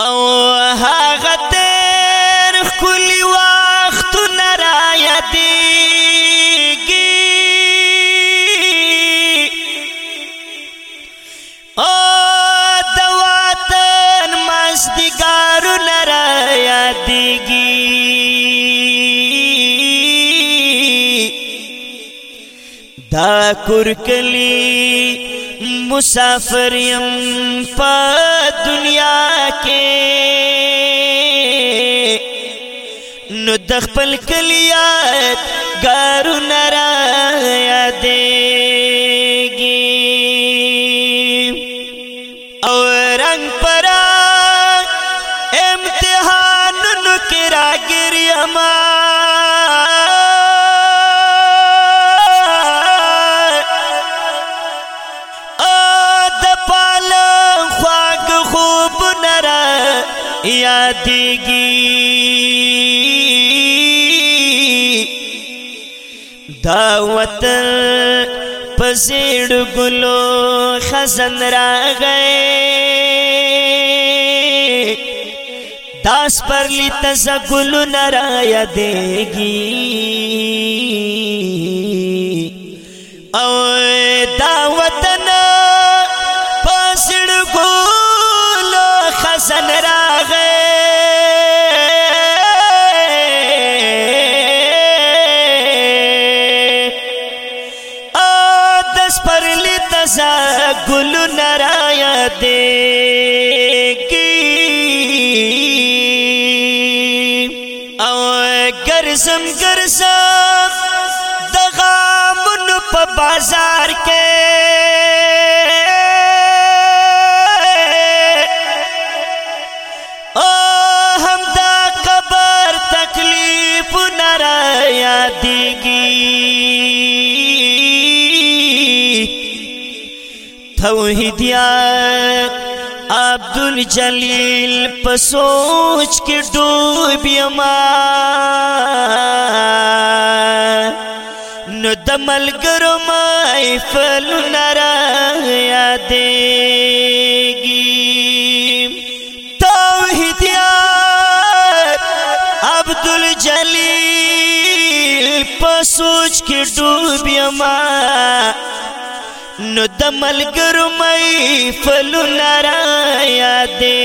او هغه تیر کلی وخت نرا یادېږي. او د وطن مزدګارو نرا یادېږي. دا کور کلی مسافر یم دنیا کې نو د خپل کلیات ګارو نرا یادېږي او رنگ پر امتحانونو کې راګریم یادگی۔ دا پسیڑ گلو خزن را گئے۔ داس پر لی تز گلو نرا یادگی او دا گل نرایا دے او گرزم گرزم، دغامن پا بازار کے۔ او ہم دا قبر تکلیف نرایا دیگی۔ توحیدیات عبد الجلیل پسوچ کی ڈوبی ما نو دمل گرو مائی فلو نرا یادے گی۔ توحیدیات عبد الجلیل پسوچ کی ڈوبی ما نو د ملګرو مې فلو لرا یادېږي